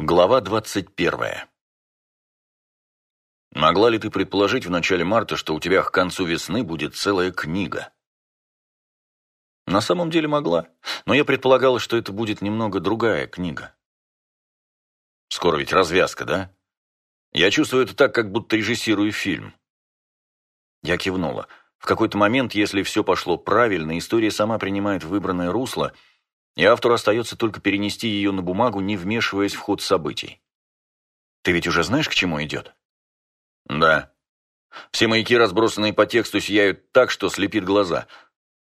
Глава двадцать первая. Могла ли ты предположить в начале марта, что у тебя к концу весны будет целая книга? На самом деле могла, но я предполагала, что это будет немного другая книга. Скоро ведь развязка, да? Я чувствую это так, как будто режиссирую фильм. Я кивнула. В какой-то момент, если все пошло правильно, история сама принимает выбранное русло – и автору остается только перенести ее на бумагу, не вмешиваясь в ход событий. Ты ведь уже знаешь, к чему идет? Да. Все маяки, разбросанные по тексту, сияют так, что слепит глаза.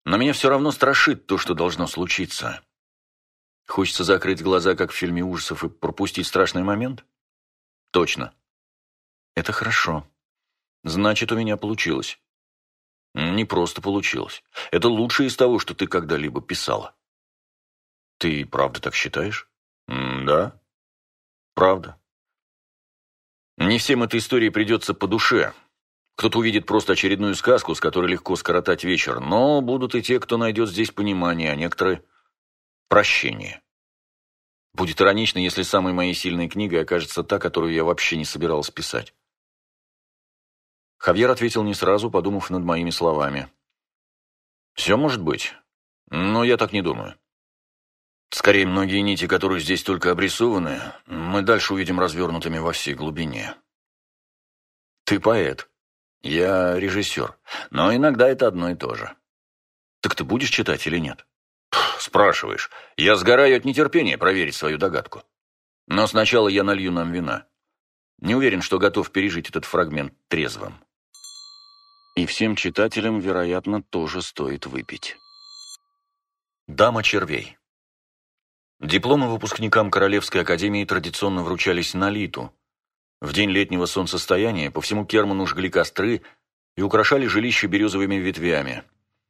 Но меня все равно страшит то, что должно случиться. Хочется закрыть глаза, как в фильме ужасов, и пропустить страшный момент? Точно. Это хорошо. Значит, у меня получилось. Не просто получилось. Это лучшее из того, что ты когда-либо писала. Ты правда так считаешь? М да. Правда. Не всем этой истории придется по душе. Кто-то увидит просто очередную сказку, с которой легко скоротать вечер, но будут и те, кто найдет здесь понимание, а некоторые – прощение. Будет иронично, если самой моей сильной книгой окажется та, которую я вообще не собирался писать. Хавьер ответил не сразу, подумав над моими словами. «Все может быть, но я так не думаю. Скорее, многие нити, которые здесь только обрисованы, мы дальше увидим развернутыми во всей глубине. Ты поэт. Я режиссер. Но иногда это одно и то же. Так ты будешь читать или нет? Спрашиваешь. Я сгораю от нетерпения проверить свою догадку. Но сначала я налью нам вина. Не уверен, что готов пережить этот фрагмент трезвым. И всем читателям, вероятно, тоже стоит выпить. Дама червей. Дипломы выпускникам Королевской академии традиционно вручались на литу. В день летнего солнцестояния по всему Керману жгли костры и украшали жилище березовыми ветвями.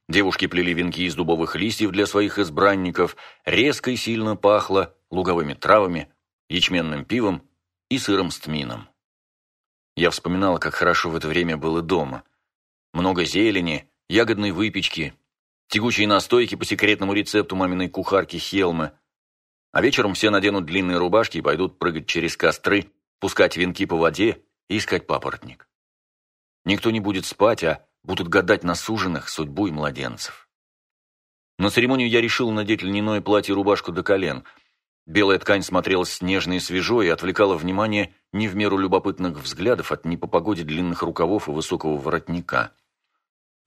Девушки плели венки из дубовых листьев для своих избранников, резко и сильно пахло луговыми травами, ячменным пивом и сыром с тмином. Я вспоминала, как хорошо в это время было дома. Много зелени, ягодной выпечки, тягучие настойки по секретному рецепту маминой кухарки Хелмы – а вечером все наденут длинные рубашки и пойдут прыгать через костры, пускать венки по воде и искать папоротник. Никто не будет спать, а будут гадать на суженных судьбу и младенцев. На церемонию я решил надеть льняное платье и рубашку до колен. Белая ткань смотрелась снежно и свежо и отвлекала внимание не в меру любопытных взглядов от не длинных рукавов и высокого воротника.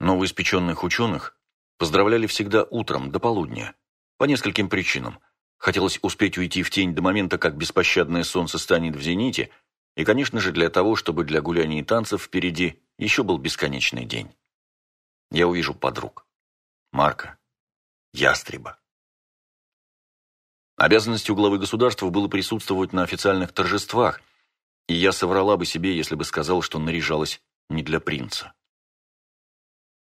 Новоиспеченных ученых поздравляли всегда утром, до полудня, по нескольким причинам – Хотелось успеть уйти в тень до момента, как беспощадное солнце станет в зените, и, конечно же, для того, чтобы для гуляний и танцев впереди еще был бесконечный день. Я увижу подруг. Марка. Ястреба. Обязанностью главы государства было присутствовать на официальных торжествах, и я соврала бы себе, если бы сказал, что наряжалась не для принца.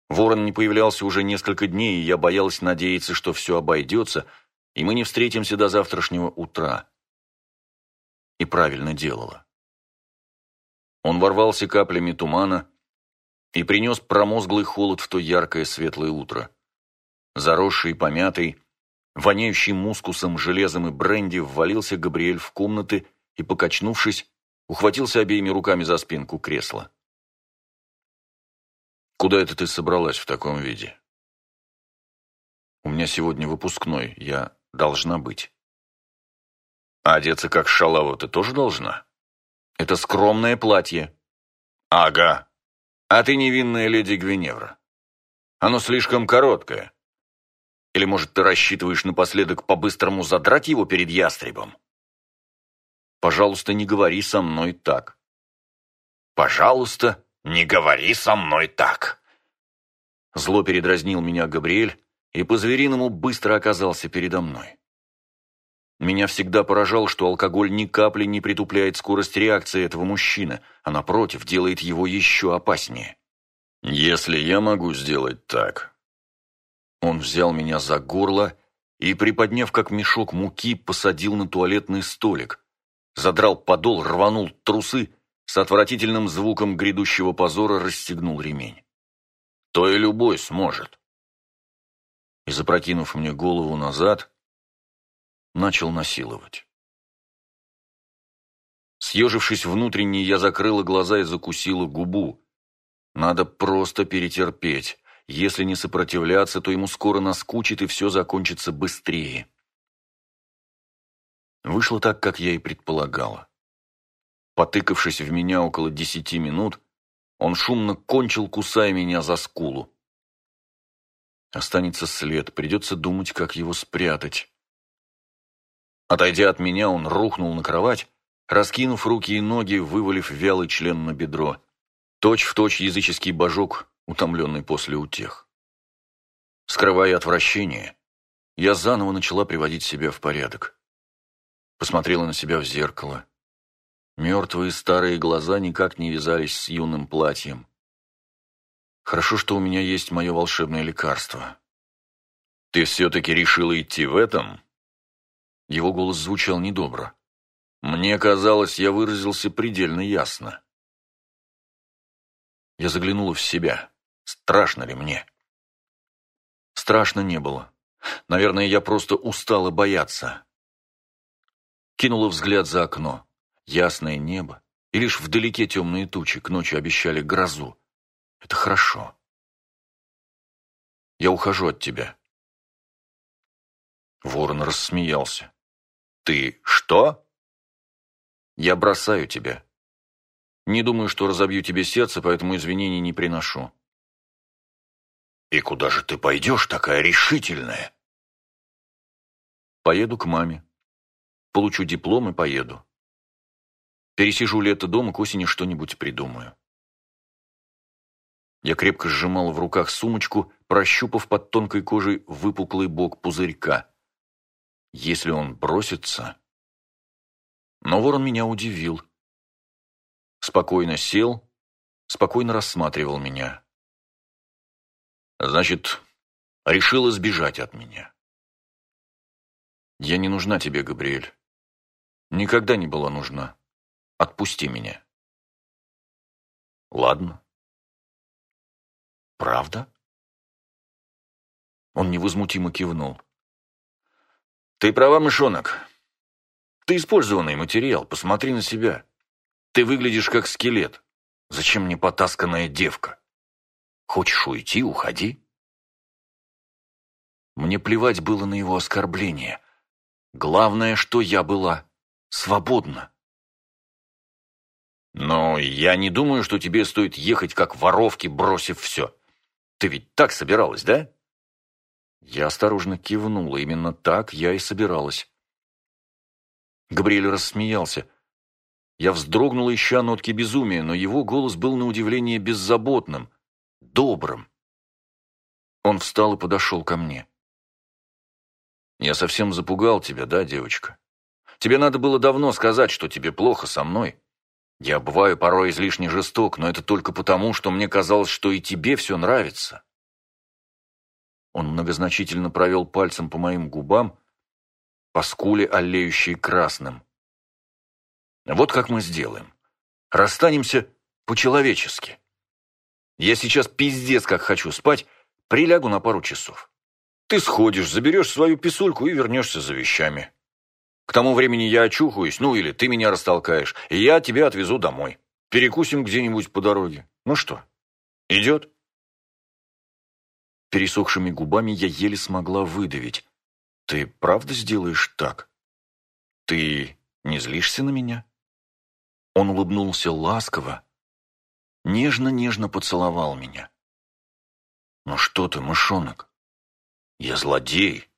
Ворон не появлялся уже несколько дней, и я боялась надеяться, что все обойдется – и мы не встретимся до завтрашнего утра. И правильно делала. Он ворвался каплями тумана и принес промозглый холод в то яркое светлое утро. Заросший, помятый, воняющий мускусом, железом и бренди, ввалился Габриэль в комнаты и, покачнувшись, ухватился обеими руками за спинку кресла. «Куда это ты собралась в таком виде?» «У меня сегодня выпускной, я должна быть. А одеться как шалава ты тоже должна? Это скромное платье. Ага. А ты невинная леди Гвиневра. Оно слишком короткое. Или, может, ты рассчитываешь напоследок по-быстрому задрать его перед ястребом? Пожалуйста, не говори со мной так. Пожалуйста, не говори со мной так. Зло передразнил меня Габриэль, и по-звериному быстро оказался передо мной. Меня всегда поражало, что алкоголь ни капли не притупляет скорость реакции этого мужчины, а напротив, делает его еще опаснее. «Если я могу сделать так...» Он взял меня за горло и, приподняв как мешок муки, посадил на туалетный столик, задрал подол, рванул трусы, с отвратительным звуком грядущего позора расстегнул ремень. «То и любой сможет» и, запрокинув мне голову назад, начал насиловать. Съежившись внутренне, я закрыла глаза и закусила губу. Надо просто перетерпеть. Если не сопротивляться, то ему скоро наскучит, и все закончится быстрее. Вышло так, как я и предполагала. Потыкавшись в меня около десяти минут, он шумно кончил, кусая меня за скулу. Останется след, придется думать, как его спрятать. Отойдя от меня, он рухнул на кровать, раскинув руки и ноги, вывалив вялый член на бедро. Точь в точь языческий божок, утомленный после утех. Скрывая отвращение, я заново начала приводить себя в порядок. Посмотрела на себя в зеркало. Мертвые старые глаза никак не вязались с юным платьем. Хорошо, что у меня есть мое волшебное лекарство. «Ты все-таки решила идти в этом?» Его голос звучал недобро. Мне казалось, я выразился предельно ясно. Я заглянула в себя. Страшно ли мне? Страшно не было. Наверное, я просто устала бояться. Кинула взгляд за окно. Ясное небо. И лишь вдалеке темные тучи к ночи обещали грозу. Это хорошо. Я ухожу от тебя. Ворон рассмеялся. Ты что? Я бросаю тебя. Не думаю, что разобью тебе сердце, поэтому извинений не приношу. И куда же ты пойдешь, такая решительная? Поеду к маме. Получу диплом и поеду. Пересижу лето дома, к осени что-нибудь придумаю. Я крепко сжимал в руках сумочку, прощупав под тонкой кожей выпуклый бок пузырька. Если он бросится... Но ворон меня удивил. Спокойно сел, спокойно рассматривал меня. Значит, решила сбежать от меня. Я не нужна тебе, Габриэль. Никогда не была нужна. Отпусти меня. Ладно. Правда? Он невозмутимо кивнул. Ты права, мышонок. Ты использованный материал, посмотри на себя. Ты выглядишь как скелет. Зачем мне потасканная девка? Хочешь уйти, уходи. Мне плевать было на его оскорбление. Главное, что я была свободна. Но я не думаю, что тебе стоит ехать как воровки, бросив все. Ты ведь так собиралась, да? Я осторожно кивнула. Именно так я и собиралась. Габриэль рассмеялся. Я вздрогнула, ища нотки безумия, но его голос был на удивление беззаботным, добрым. Он встал и подошел ко мне. «Я совсем запугал тебя, да, девочка? Тебе надо было давно сказать, что тебе плохо со мной. Я бываю порой излишне жесток, но это только потому, что мне казалось, что и тебе все нравится. Он многозначительно провел пальцем по моим губам, по скуле, олеющей красным. Вот как мы сделаем. Расстанемся по-человечески. Я сейчас пиздец как хочу спать, прилягу на пару часов. Ты сходишь, заберешь свою писульку и вернешься за вещами. К тому времени я очухаюсь, ну или ты меня растолкаешь, и я тебя отвезу домой. Перекусим где-нибудь по дороге. Ну что, идет?» Пересохшими губами я еле смогла выдавить. «Ты правда сделаешь так? Ты не злишься на меня?» Он улыбнулся ласково, нежно-нежно поцеловал меня. «Ну что ты, мышонок? Я злодей,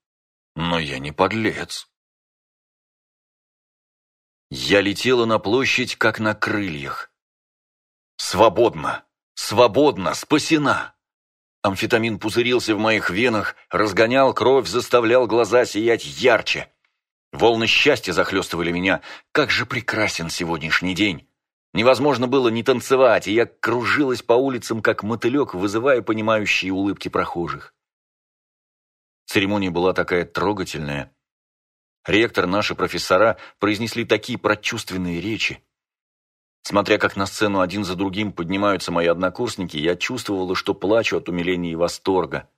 но я не подлец». Я летела на площадь, как на крыльях. Свободно! Свободно! Спасена! Амфетамин пузырился в моих венах, разгонял кровь, заставлял глаза сиять ярче. Волны счастья захлестывали меня. Как же прекрасен сегодняшний день! Невозможно было не танцевать, и я кружилась по улицам, как мотылек, вызывая понимающие улыбки прохожих. Церемония была такая трогательная, Ректор, наши профессора произнесли такие прочувственные речи. Смотря как на сцену один за другим поднимаются мои однокурсники, я чувствовала, что плачу от умиления и восторга.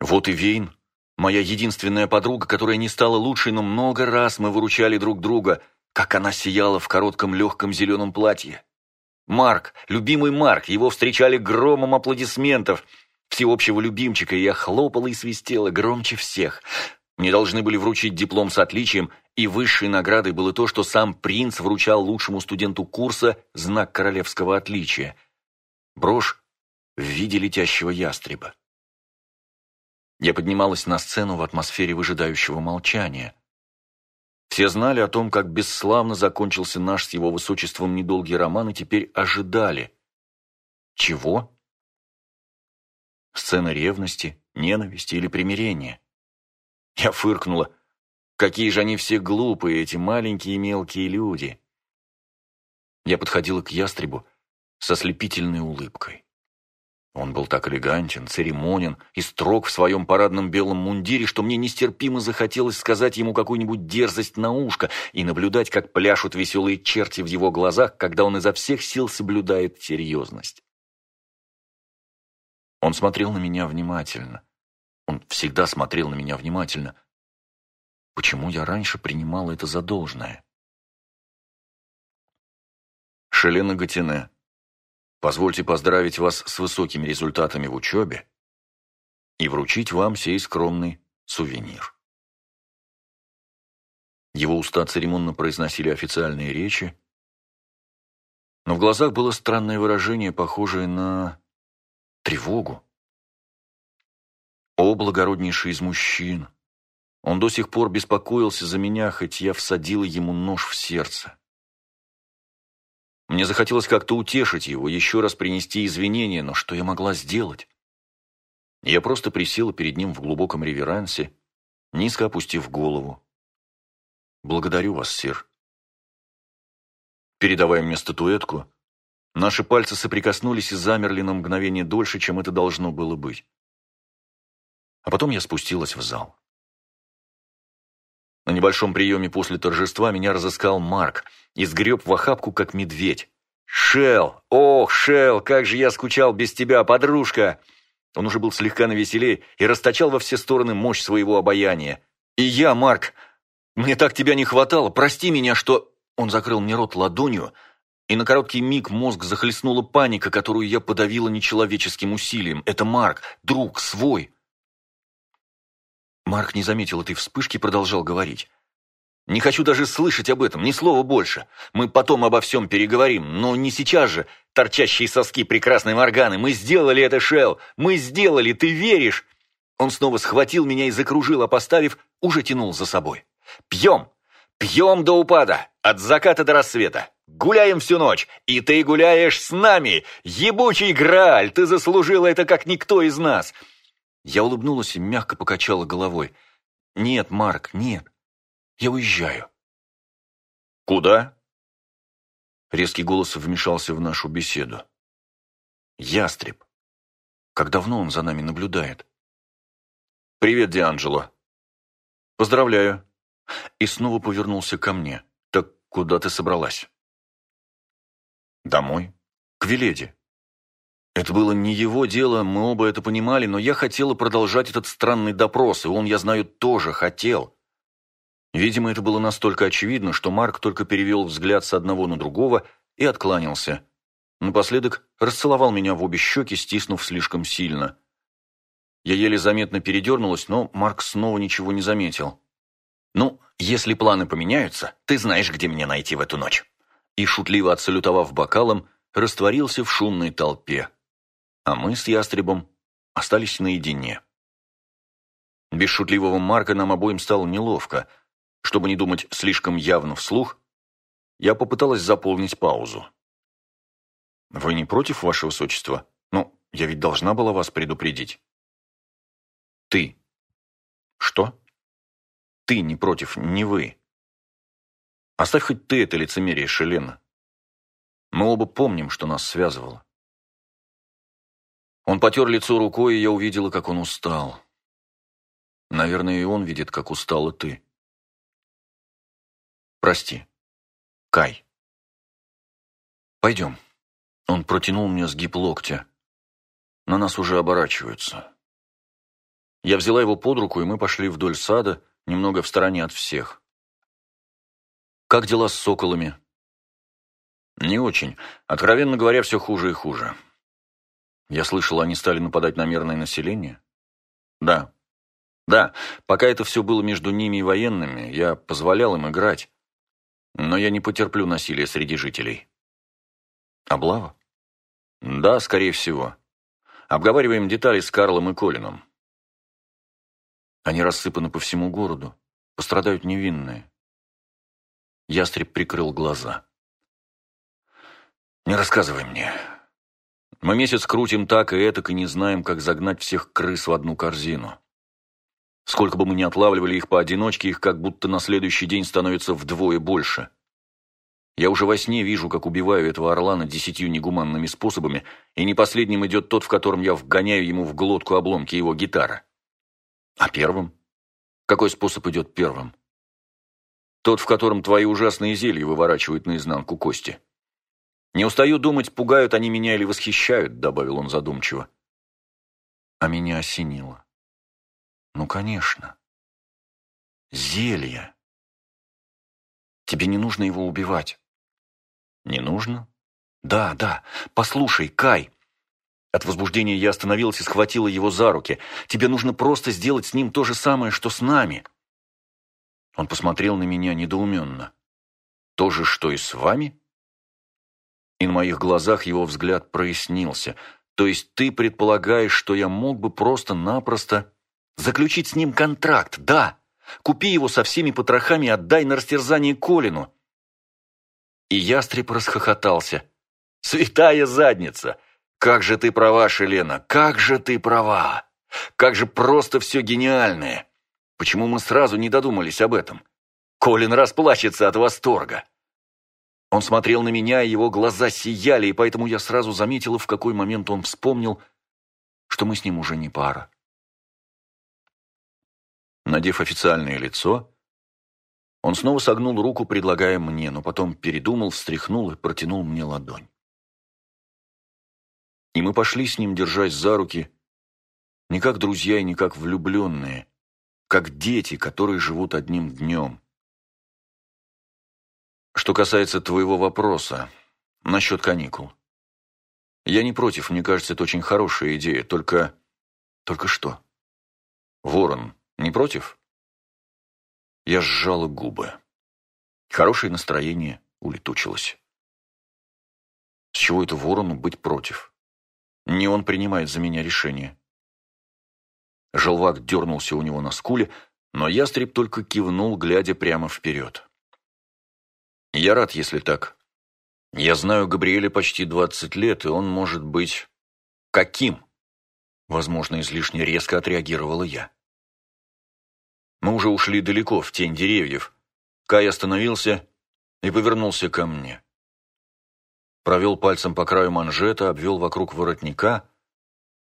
Вот и Вейн, моя единственная подруга, которая не стала лучшей, но много раз мы выручали друг друга. как она сияла в коротком легком зеленом платье. Марк, любимый Марк, его встречали громом аплодисментов, всеобщего любимчика, и я хлопала и свистела громче всех. Мне должны были вручить диплом с отличием, и высшей наградой было то, что сам принц вручал лучшему студенту курса знак королевского отличия. Брошь в виде летящего ястреба. Я поднималась на сцену в атмосфере выжидающего молчания. Все знали о том, как бесславно закончился наш с его высочеством недолгий роман, и теперь ожидали. Чего? Сцена ревности, ненависти или примирения? Я фыркнула. Какие же они все глупые, эти маленькие мелкие люди. Я подходила к ястребу со слепительной улыбкой. Он был так элегантен, церемонен и строг в своем парадном белом мундире, что мне нестерпимо захотелось сказать ему какую-нибудь дерзость на ушко и наблюдать, как пляшут веселые черти в его глазах, когда он изо всех сил соблюдает серьезность. Он смотрел на меня внимательно. Он всегда смотрел на меня внимательно. Почему я раньше принимал это за должное? Шелена Гатине, позвольте поздравить вас с высокими результатами в учебе и вручить вам сей скромный сувенир. Его уста церемонно произносили официальные речи, но в глазах было странное выражение, похожее на тревогу. О, благороднейший из мужчин! Он до сих пор беспокоился за меня, хоть я всадила ему нож в сердце. Мне захотелось как-то утешить его, еще раз принести извинения, но что я могла сделать? Я просто присела перед ним в глубоком реверансе, низко опустив голову. «Благодарю вас, сир». Передавая мне статуэтку, наши пальцы соприкоснулись и замерли на мгновение дольше, чем это должно было быть. А потом я спустилась в зал. На небольшом приеме после торжества меня разыскал Марк и сгреб в охапку, как медведь. «Шел! Ох, Шел, как же я скучал без тебя, подружка!» Он уже был слегка навеселее и расточал во все стороны мощь своего обаяния. «И я, Марк, мне так тебя не хватало, прости меня, что...» Он закрыл мне рот ладонью, и на короткий миг мозг захлестнула паника, которую я подавила нечеловеческим усилием. «Это Марк, друг, свой!» Марк не заметил этой вспышки и продолжал говорить. «Не хочу даже слышать об этом, ни слова больше. Мы потом обо всем переговорим, но не сейчас же. Торчащие соски прекрасной Морганы. Мы сделали это, Шел. Мы сделали, ты веришь?» Он снова схватил меня и закружил, а поставив, уже тянул за собой. «Пьем! Пьем до упада! От заката до рассвета! Гуляем всю ночь! И ты гуляешь с нами! Ебучий Грааль! Ты заслужила это, как никто из нас!» Я улыбнулась и мягко покачала головой. «Нет, Марк, нет. Я уезжаю». «Куда?» Резкий голос вмешался в нашу беседу. «Ястреб. Как давно он за нами наблюдает?» «Привет, Дианджело». «Поздравляю». И снова повернулся ко мне. «Так куда ты собралась?» «Домой. К Веледе. Это было не его дело, мы оба это понимали, но я хотела продолжать этот странный допрос, и он, я знаю, тоже хотел. Видимо, это было настолько очевидно, что Марк только перевел взгляд с одного на другого и откланялся. Напоследок расцеловал меня в обе щеки, стиснув слишком сильно. Я еле заметно передернулась, но Марк снова ничего не заметил. «Ну, если планы поменяются, ты знаешь, где меня найти в эту ночь». И, шутливо отсалютовав бокалом, растворился в шумной толпе а мы с ястребом остались наедине. Без шутливого Марка нам обоим стало неловко. Чтобы не думать слишком явно вслух, я попыталась заполнить паузу. «Вы не против, ваше высочество? Ну, я ведь должна была вас предупредить». «Ты». «Что?» «Ты не против, не вы». «Оставь хоть ты это лицемерие, Шелена. Мы оба помним, что нас связывало. Он потер лицо рукой, и я увидела, как он устал. Наверное, и он видит, как устала ты. Прости. Кай. Пойдем. Он протянул мне сгиб локтя. На нас уже оборачиваются. Я взяла его под руку, и мы пошли вдоль сада, немного в стороне от всех. Как дела с соколами? Не очень. Откровенно говоря, все хуже и хуже. Я слышал, они стали нападать на мирное население? Да. Да, пока это все было между ними и военными, я позволял им играть. Но я не потерплю насилия среди жителей. Облава? Да, скорее всего. Обговариваем детали с Карлом и Колином. Они рассыпаны по всему городу. Пострадают невинные. Ястреб прикрыл глаза. «Не рассказывай мне. Мы месяц крутим так и этак и не знаем, как загнать всех крыс в одну корзину. Сколько бы мы ни отлавливали их поодиночке, их как будто на следующий день становится вдвое больше. Я уже во сне вижу, как убиваю этого орлана десятью негуманными способами, и не последним идет тот, в котором я вгоняю ему в глотку обломки его гитары. А первым? Какой способ идет первым? Тот, в котором твои ужасные зелья выворачивают наизнанку кости. «Не устаю думать, пугают они меня или восхищают», — добавил он задумчиво. А меня осенило. «Ну, конечно. Зелье. Тебе не нужно его убивать». «Не нужно?» «Да, да. Послушай, Кай». От возбуждения я остановилась и схватила его за руки. «Тебе нужно просто сделать с ним то же самое, что с нами». Он посмотрел на меня недоуменно. «То же, что и с вами?» И на моих глазах его взгляд прояснился. То есть ты предполагаешь, что я мог бы просто-напросто заключить с ним контракт, да? Купи его со всеми потрохами и отдай на растерзание Колину. И ястреб расхохотался. «Святая задница! Как же ты права, Шелена, как же ты права! Как же просто все гениальное! Почему мы сразу не додумались об этом? Колин расплачется от восторга!» Он смотрел на меня, и его глаза сияли, и поэтому я сразу заметила, в какой момент он вспомнил, что мы с ним уже не пара. Надев официальное лицо, он снова согнул руку, предлагая мне, но потом передумал, встряхнул и протянул мне ладонь. И мы пошли с ним, держась за руки, не как друзья и не как влюбленные, как дети, которые живут одним днем. Что касается твоего вопроса насчет каникул. Я не против, мне кажется, это очень хорошая идея, только... Только что? Ворон не против? Я сжала губы. Хорошее настроение улетучилось. С чего это ворону быть против? Не он принимает за меня решение. Желвак дернулся у него на скуле, но ястреб только кивнул, глядя прямо вперед. Я рад, если так. Я знаю Габриэля почти двадцать лет, и он может быть... Каким? Возможно, излишне резко отреагировала я. Мы уже ушли далеко, в тень деревьев. Кай остановился и повернулся ко мне. Провел пальцем по краю манжета, обвел вокруг воротника,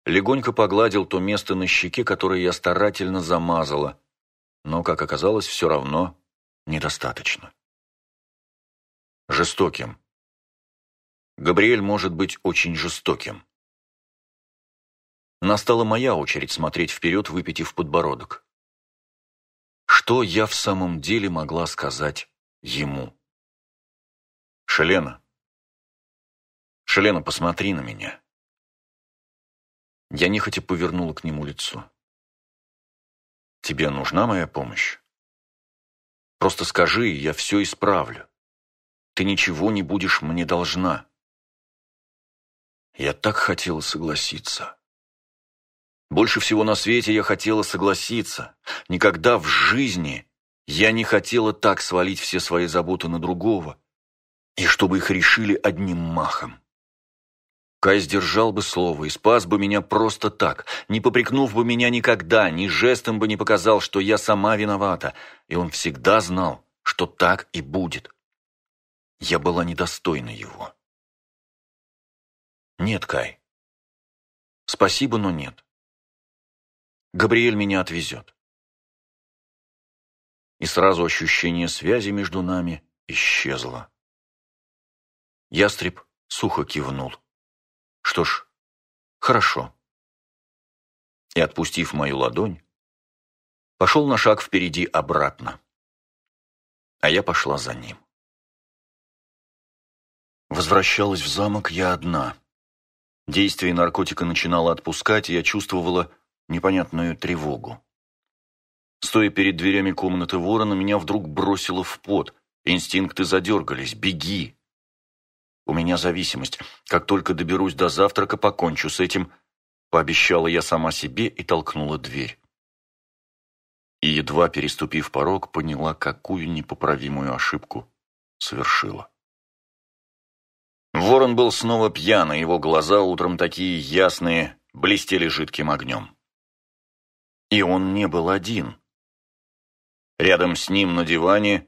легонько погладил то место на щеке, которое я старательно замазала, но, как оказалось, все равно недостаточно жестоким. Габриэль может быть очень жестоким. Настала моя очередь смотреть вперед, выпитив подбородок. Что я в самом деле могла сказать ему? «Шелена! Шелена, посмотри на меня!» Я нехотя повернула к нему лицо. «Тебе нужна моя помощь? Просто скажи, и я все исправлю. Ты ничего не будешь мне должна. Я так хотела согласиться. Больше всего на свете я хотела согласиться. Никогда в жизни я не хотела так свалить все свои заботы на другого, и чтобы их решили одним махом. Кай сдержал бы слово и спас бы меня просто так, не попрекнув бы меня никогда, ни жестом бы не показал, что я сама виновата, и он всегда знал, что так и будет. Я была недостойна его. Нет, Кай. Спасибо, но нет. Габриэль меня отвезет. И сразу ощущение связи между нами исчезло. Ястреб сухо кивнул. Что ж, хорошо. И, отпустив мою ладонь, пошел на шаг впереди обратно. А я пошла за ним. Возвращалась в замок я одна. Действие наркотика начинало отпускать, и я чувствовала непонятную тревогу. Стоя перед дверями комнаты ворона, меня вдруг бросило в пот. Инстинкты задергались. «Беги!» У меня зависимость. Как только доберусь до завтрака, покончу с этим, пообещала я сама себе и толкнула дверь. И, едва переступив порог, поняла, какую непоправимую ошибку совершила. Ворон был снова пьян, и его глаза утром такие ясные, блестели жидким огнем. И он не был один. Рядом с ним на диване,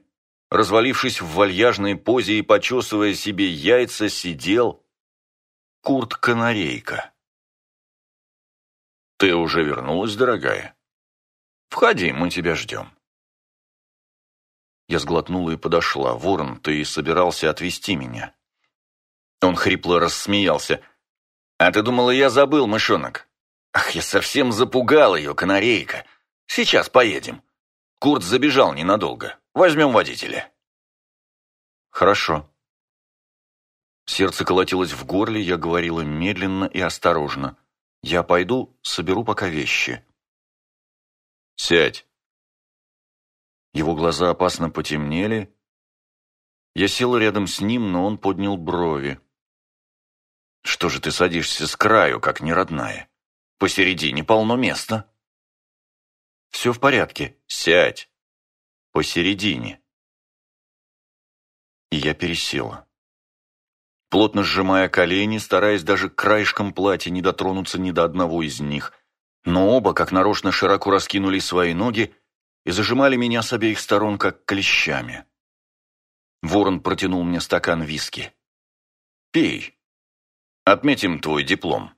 развалившись в вальяжной позе и почесывая себе яйца, сидел Курт-канарейка. «Ты уже вернулась, дорогая? Входи, мы тебя ждем». Я сглотнула и подошла. «Ворон, ты собирался отвезти меня?» Он хрипло рассмеялся. «А ты думала, я забыл, мышонок? Ах, я совсем запугал ее, канарейка. Сейчас поедем. Курт забежал ненадолго. Возьмем водителя». «Хорошо». Сердце колотилось в горле, я говорила медленно и осторожно. «Я пойду, соберу пока вещи». «Сядь». Его глаза опасно потемнели. Я села рядом с ним, но он поднял брови. «Что же ты садишься с краю, как неродная? Посередине полно места». «Все в порядке. Сядь. Посередине». И я пересела. Плотно сжимая колени, стараясь даже краешком платья не дотронуться ни до одного из них. Но оба, как нарочно, широко раскинули свои ноги и зажимали меня с обеих сторон, как клещами. Ворон протянул мне стакан виски. «Пей. Отметим твой диплом».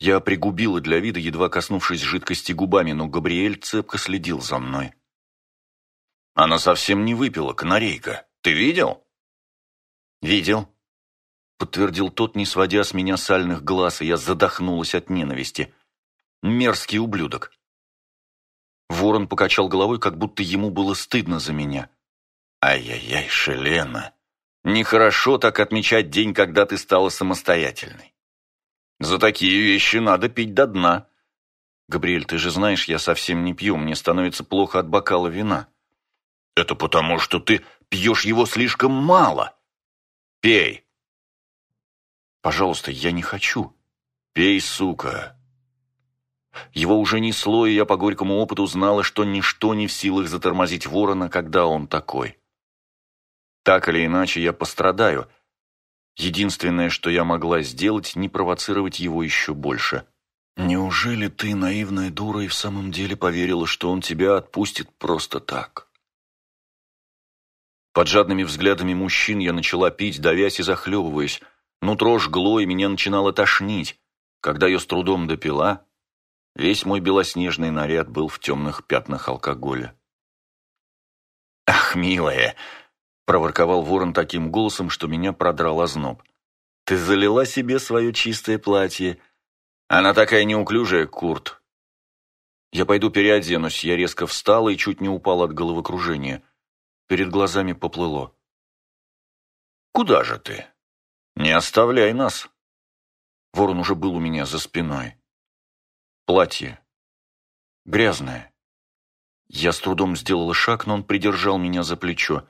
Я пригубила для вида, едва коснувшись жидкости губами, но Габриэль цепко следил за мной. Она совсем не выпила, канарейка. Ты видел? Видел, подтвердил тот, не сводя с меня сальных глаз, и я задохнулась от ненависти. Мерзкий ублюдок. Ворон покачал головой, как будто ему было стыдно за меня. Ай-яй-яй, Шелена. Нехорошо так отмечать день, когда ты стала самостоятельной. За такие вещи надо пить до дна. Габриэль, ты же знаешь, я совсем не пью, мне становится плохо от бокала вина. Это потому, что ты пьешь его слишком мало. Пей. Пожалуйста, я не хочу. Пей, сука. Его уже несло, и я по горькому опыту знала, что ничто не в силах затормозить ворона, когда он такой. Так или иначе, я пострадаю. Единственное, что я могла сделать, не провоцировать его еще больше. Неужели ты, наивная дура, и в самом деле поверила, что он тебя отпустит просто так? Под жадными взглядами мужчин я начала пить, давясь и захлебываясь. Нутро жгло, и меня начинало тошнить. Когда я с трудом допила, весь мой белоснежный наряд был в темных пятнах алкоголя. «Ах, милая!» Проворковал ворон таким голосом, что меня продрал озноб. «Ты залила себе свое чистое платье. Она такая неуклюжая, Курт». «Я пойду переоденусь». Я резко встала и чуть не упала от головокружения. Перед глазами поплыло. «Куда же ты? Не оставляй нас». Ворон уже был у меня за спиной. Платье. Грязное. Я с трудом сделала шаг, но он придержал меня за плечо.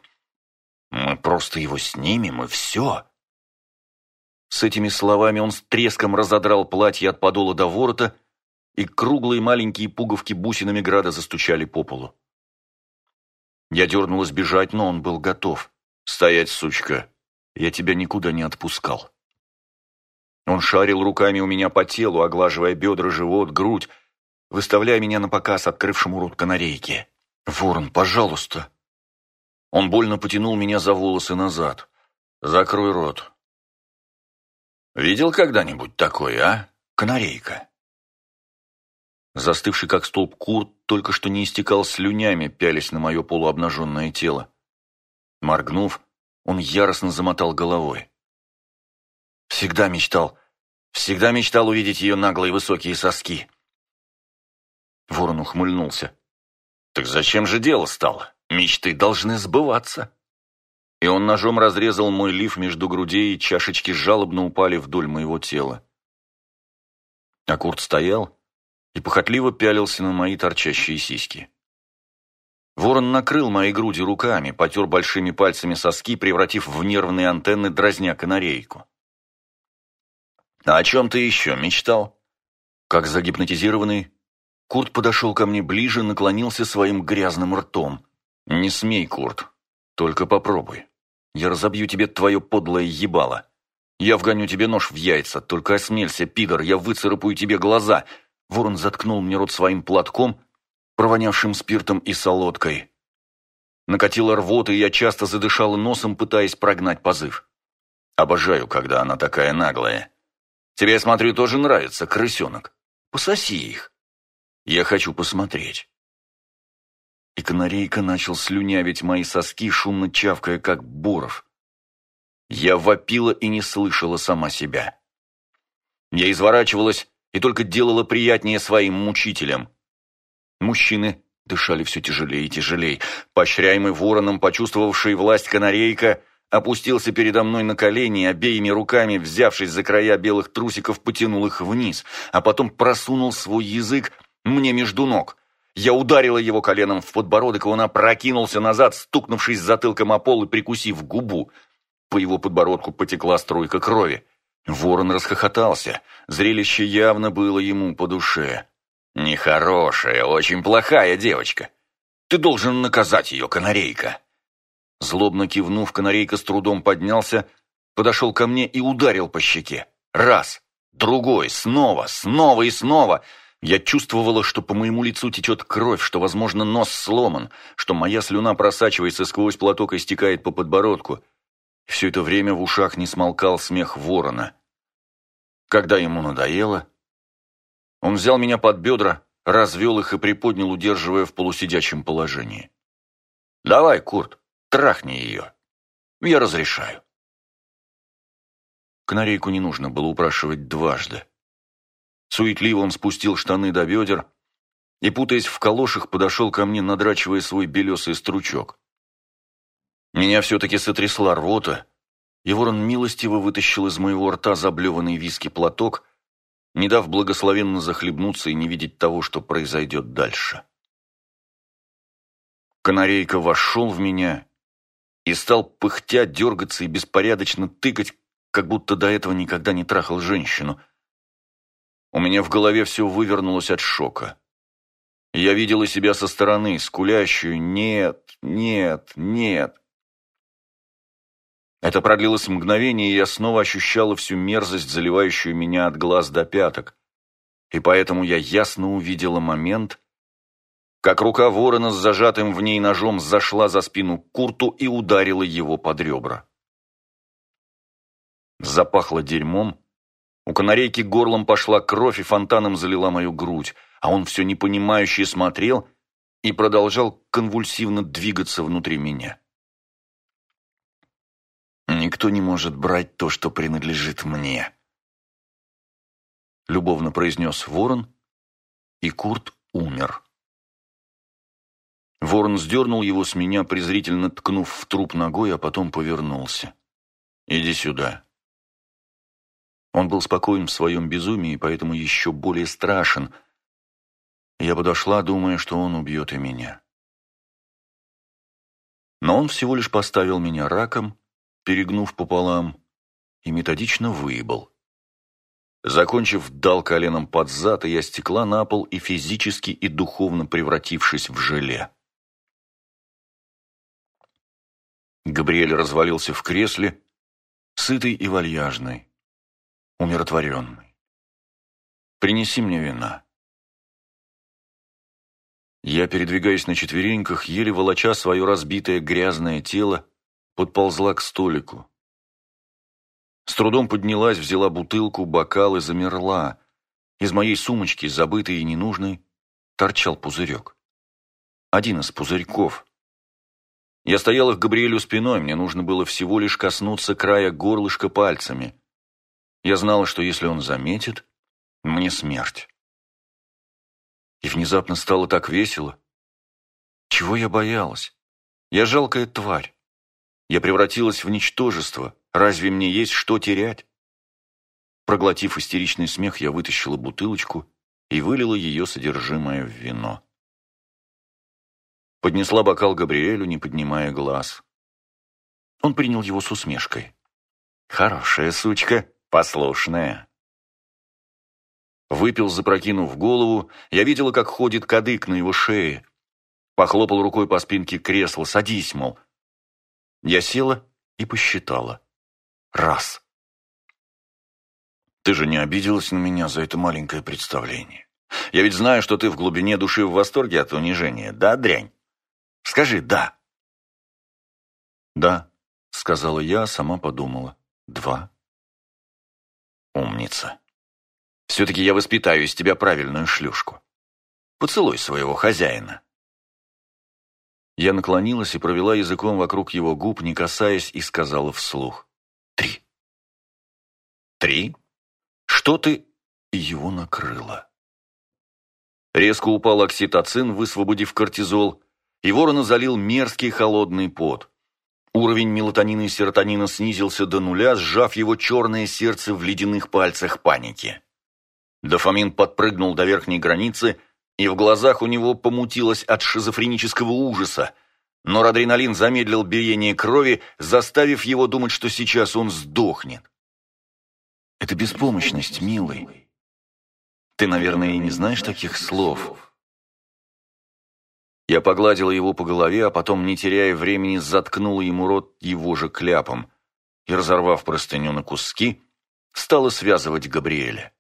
Мы просто его снимем, и все. С этими словами он с треском разодрал платье от подола до ворота, и круглые маленькие пуговки бусинами града застучали по полу. Я дернулась бежать, но он был готов. «Стоять, сучка! Я тебя никуда не отпускал!» Он шарил руками у меня по телу, оглаживая бедра, живот, грудь, выставляя меня на показ открывшему рот канарейки. «Ворон, пожалуйста!» Он больно потянул меня за волосы назад. «Закрой рот». «Видел когда-нибудь такое, а? Канарейка?» Застывший как столб Курт только что не истекал слюнями, пялись на мое полуобнаженное тело. Моргнув, он яростно замотал головой. «Всегда мечтал, всегда мечтал увидеть ее наглые высокие соски». Ворон ухмыльнулся. «Так зачем же дело стало?» Мечты должны сбываться. и он ножом разрезал мой лиф между грудей, и чашечки жалобно упали вдоль моего тела. А Курт стоял и похотливо пялился на мои торчащие сиськи. Ворон накрыл мои груди руками, потер большими пальцами соски, превратив в нервные антенны дразня канарейку. «А о чем ты еще мечтал?» Как загипнотизированный, Курт подошел ко мне ближе, наклонился своим грязным ртом. «Не смей, Курт, только попробуй. Я разобью тебе твое подлое ебало. Я вгоню тебе нож в яйца, только осмелься, пидор, я выцарапаю тебе глаза». Ворон заткнул мне рот своим платком, провонявшим спиртом и солодкой. Накатила рвота, и я часто задышала носом, пытаясь прогнать позыв. Обожаю, когда она такая наглая. Тебе, я смотрю, тоже нравится, крысенок. Пососи их. Я хочу посмотреть. И канарейка начал слюнявить мои соски, шумно чавкая, как боров. Я вопила и не слышала сама себя. Я изворачивалась и только делала приятнее своим мучителям. Мужчины дышали все тяжелее и тяжелее. Поощряемый вороном, почувствовавший власть канарейка, опустился передо мной на колени обеими руками, взявшись за края белых трусиков, потянул их вниз, а потом просунул свой язык мне между ног. Я ударила его коленом в подбородок, и он опрокинулся назад, стукнувшись затылком о пол и прикусив губу. По его подбородку потекла струйка крови. Ворон расхохотался. Зрелище явно было ему по душе. «Нехорошая, очень плохая девочка. Ты должен наказать ее, канарейка». Злобно кивнув, канарейка с трудом поднялся, подошел ко мне и ударил по щеке. Раз, другой, снова, снова и снова. Я чувствовала, что по моему лицу течет кровь, что, возможно, нос сломан, что моя слюна просачивается сквозь платок и стекает по подбородку. Все это время в ушах не смолкал смех ворона. Когда ему надоело, он взял меня под бедра, развел их и приподнял, удерживая в полусидячем положении. «Давай, Курт, трахни ее. Я разрешаю». Канарейку не нужно было упрашивать дважды. Суетливо он спустил штаны до бедер и, путаясь в калошах, подошел ко мне, надрачивая свой белесый стручок. Меня все-таки сотрясла рвота, и ворон милостиво вытащил из моего рта заблеванный виски платок не дав благословенно захлебнуться и не видеть того, что произойдет дальше. Канарейка вошел в меня и стал пыхтя, дергаться и беспорядочно тыкать, как будто до этого никогда не трахал женщину. У меня в голове все вывернулось от шока. Я видела себя со стороны, скулящую «нет, нет, нет». Это продлилось мгновение, и я снова ощущала всю мерзость, заливающую меня от глаз до пяток. И поэтому я ясно увидела момент, как рука ворона с зажатым в ней ножом зашла за спину Курту и ударила его под ребра. Запахло дерьмом, у канарейки горлом пошла кровь и фонтаном залила мою грудь, а он все непонимающе смотрел и продолжал конвульсивно двигаться внутри меня. Никто не может брать то, что принадлежит мне. Любовно произнес ворон, и Курт умер. Ворон сдернул его с меня, презрительно ткнув в труп ногой, а потом повернулся. «Иди сюда». Он был спокоен в своем безумии, поэтому еще более страшен. Я подошла, думая, что он убьет и меня. Но он всего лишь поставил меня раком, перегнув пополам, и методично выебал. Закончив, дал коленом под зад, и я стекла на пол и физически, и духовно превратившись в желе. Габриэль развалился в кресле, сытый и вальяжный, умиротворенный. «Принеси мне вина». Я, передвигаясь на четвереньках, еле волоча свое разбитое грязное тело, подползла к столику. С трудом поднялась, взяла бутылку, бокал и замерла. Из моей сумочки, забытой и ненужной, торчал пузырек. Один из пузырьков. Я стояла к Габриэлю спиной, мне нужно было всего лишь коснуться края горлышка пальцами. Я знала, что если он заметит, мне смерть. И внезапно стало так весело. Чего я боялась? Я жалкая тварь. Я превратилась в ничтожество. Разве мне есть что терять? Проглотив истеричный смех, я вытащила бутылочку и вылила ее содержимое в вино. Поднесла бокал Габриэлю, не поднимая глаз. Он принял его с усмешкой. «Хорошая сучка, послушная». Выпил, запрокинув голову, я видела, как ходит кадык на его шее. Похлопал рукой по спинке кресла. «Садись, мол». Я села и посчитала. Раз. Ты же не обиделась на меня за это маленькое представление. Я ведь знаю, что ты в глубине души в восторге от унижения. Да, дрянь? Скажи «да». «Да», — сказала я, сама подумала. «Два». «Умница. Все-таки я воспитаю из тебя правильную шлюшку. Поцелуй своего хозяина». Я наклонилась и провела языком вокруг его губ, не касаясь, и сказала вслух. «Три». «Три? Что ты...» Его накрыло. Резко упал окситоцин, высвободив кортизол, и ворона залил мерзкий холодный пот. Уровень мелатонина и серотонина снизился до нуля, сжав его черное сердце в ледяных пальцах паники. Дофамин подпрыгнул до верхней границы, и в глазах у него помутилось от шизофренического ужаса, но адреналин замедлил биение крови, заставив его думать, что сейчас он сдохнет. «Это беспомощность, милый. Ты, наверное, и не знаешь таких слов». Я погладила его по голове, а потом, не теряя времени, заткнула ему рот его же кляпом и, разорвав простыню на куски, стала связывать Габриэля.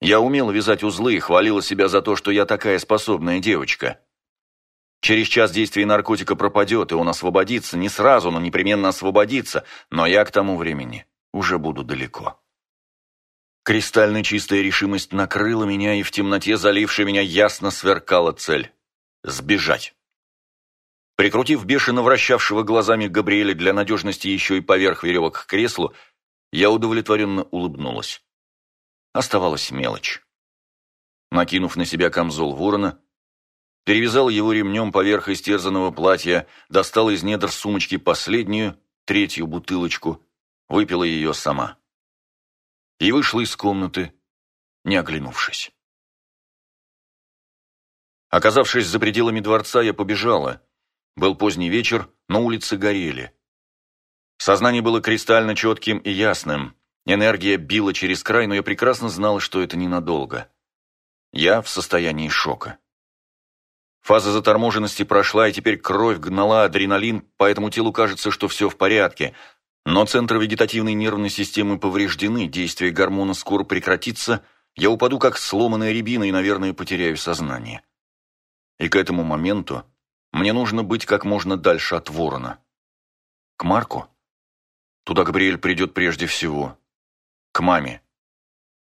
Я умела вязать узлы и хвалила себя за то, что я такая способная девочка. Через час действие наркотика пропадет, и он освободится, не сразу, но непременно освободится, но я к тому времени уже буду далеко. Кристально чистая решимость накрыла меня, и в темноте, залившей меня, ясно сверкала цель – сбежать. Прикрутив бешено вращавшего глазами Габриэля для надежности еще и поверх веревок к креслу, я удовлетворенно улыбнулась. Оставалась мелочь. Накинув на себя камзол ворона, перевязал его ремнем поверх истерзанного платья, достал из недр сумочки последнюю, третью бутылочку, выпила ее сама. И вышла из комнаты, не оглянувшись. Оказавшись за пределами дворца, я побежала. Был поздний вечер, но улицы горели. Сознание было кристально четким и ясным. Энергия била через край, но я прекрасно знала, что это ненадолго. Я в состоянии шока. Фаза заторможенности прошла, и теперь кровь гнала адреналин, поэтому телу кажется, что все в порядке. Но центры вегетативной нервной системы повреждены, действие гормона скоро прекратится, я упаду как сломанная рябина и, наверное, потеряю сознание. И к этому моменту мне нужно быть как можно дальше от ворона. К Марку? Туда Габриэль придет прежде всего. К маме.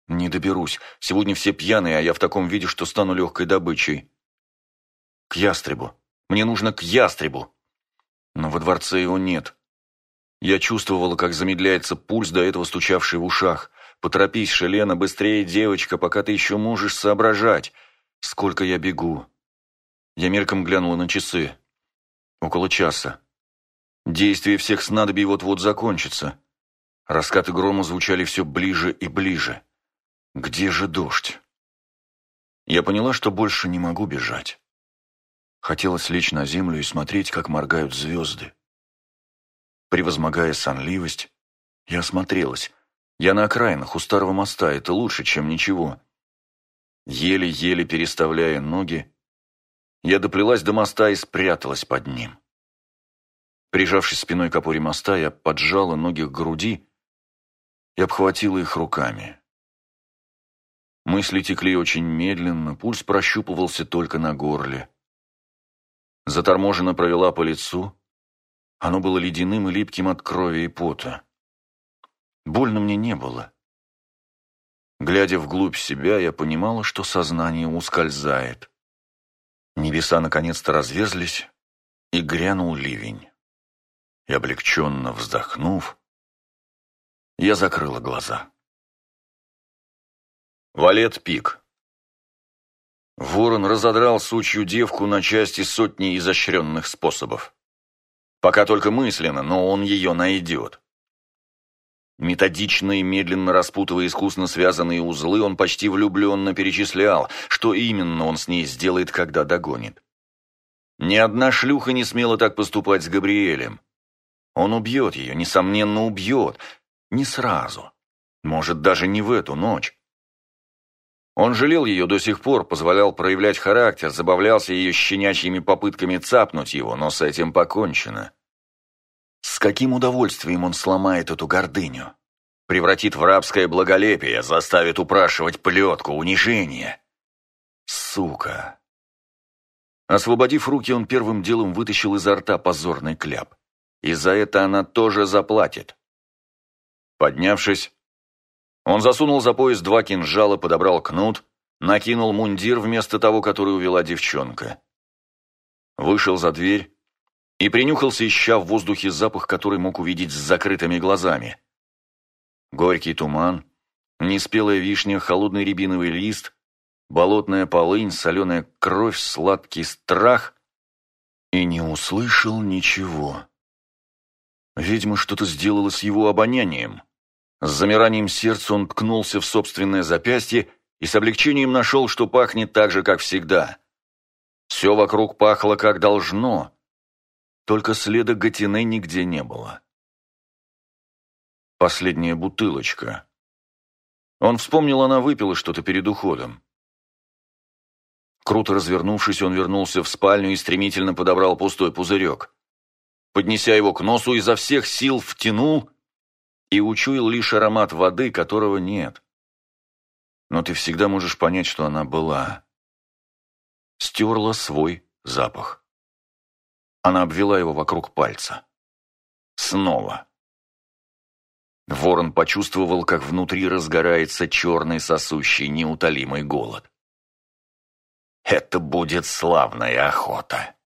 Не доберусь. Сегодня все пьяные, а я в таком виде, что стану легкой добычей. К ястребу. Мне нужно к ястребу. Но во дворце его нет. Я чувствовала, как замедляется пульс, до этого стучавший в ушах. Поторопись, Шелена, быстрее, девочка, пока ты еще можешь соображать. Сколько я бегу. Я мельком глянула на часы. Около часа. Действие всех снадобий вот-вот закончится. Раскаты грома звучали все ближе и ближе. Где же дождь? Я поняла, что больше не могу бежать. Хотелось лечь на землю и смотреть, как моргают звезды. Превозмогая сонливость, я осмотрелась. Я на окраинах, у старого моста, это лучше, чем ничего. Еле-еле переставляя ноги, я доплелась до моста и спряталась под ним. Прижавшись спиной к опоре моста, я поджала ноги к груди и обхватила их руками. Мысли текли очень медленно, пульс прощупывался только на горле. Заторможенно провела по лицу. Оно было ледяным и липким от крови и пота. Больно мне не было. Глядя вглубь себя, я понимала, что сознание ускользает. Небеса наконец-то разверзлись, и грянул ливень. И облегченно вздохнув, я закрыла глаза. Валет Пик Ворон разодрал сучью девку на части сотни изощренных способов. Пока только мысленно, но он ее найдет. Методично и медленно распутывая искусно связанные узлы, он почти влюбленно перечислял, что именно он с ней сделает, когда догонит. Ни одна шлюха не смела так поступать с Габриэлем. Он убьет ее, несомненно, убьет. Не сразу. Может, даже не в эту ночь. Он жалел ее до сих пор, позволял проявлять характер, забавлялся ее щенячьими попытками цапнуть его, но с этим покончено. Каким удовольствием он сломает эту гордыню? Превратит в рабское благолепие, заставит упрашивать плетку, унижение. Сука. Освободив руки, он первым делом вытащил изо рта позорный кляп. И за это она тоже заплатит. Поднявшись, он засунул за пояс два кинжала, подобрал кнут, накинул мундир вместо того, который увела девчонка. Вышел за дверь и принюхался, ища в воздухе запах, который мог увидеть с закрытыми глазами. Горький туман, неспелая вишня, холодный рябиновый лист, болотная полынь, соленая кровь, сладкий страх. И не услышал ничего. Видимо, что-то сделало с его обонянием. С замиранием сердца он ткнулся в собственное запястье и с облегчением нашел, что пахнет так же, как всегда. Все вокруг пахло, как должно, только следа Гатине нигде не было. Последняя бутылочка. Он вспомнил, она выпила что-то перед уходом. Круто развернувшись, он вернулся в спальню и стремительно подобрал пустой пузырек. Поднеся его к носу, изо всех сил втянул и учуял лишь аромат воды, которого нет. Но ты всегда можешь понять, что она была. Стерла свой запах. Она обвела его вокруг пальца. Снова. Ворон почувствовал, как внутри разгорается черный сосущий неутолимый голод. «Это будет славная охота!»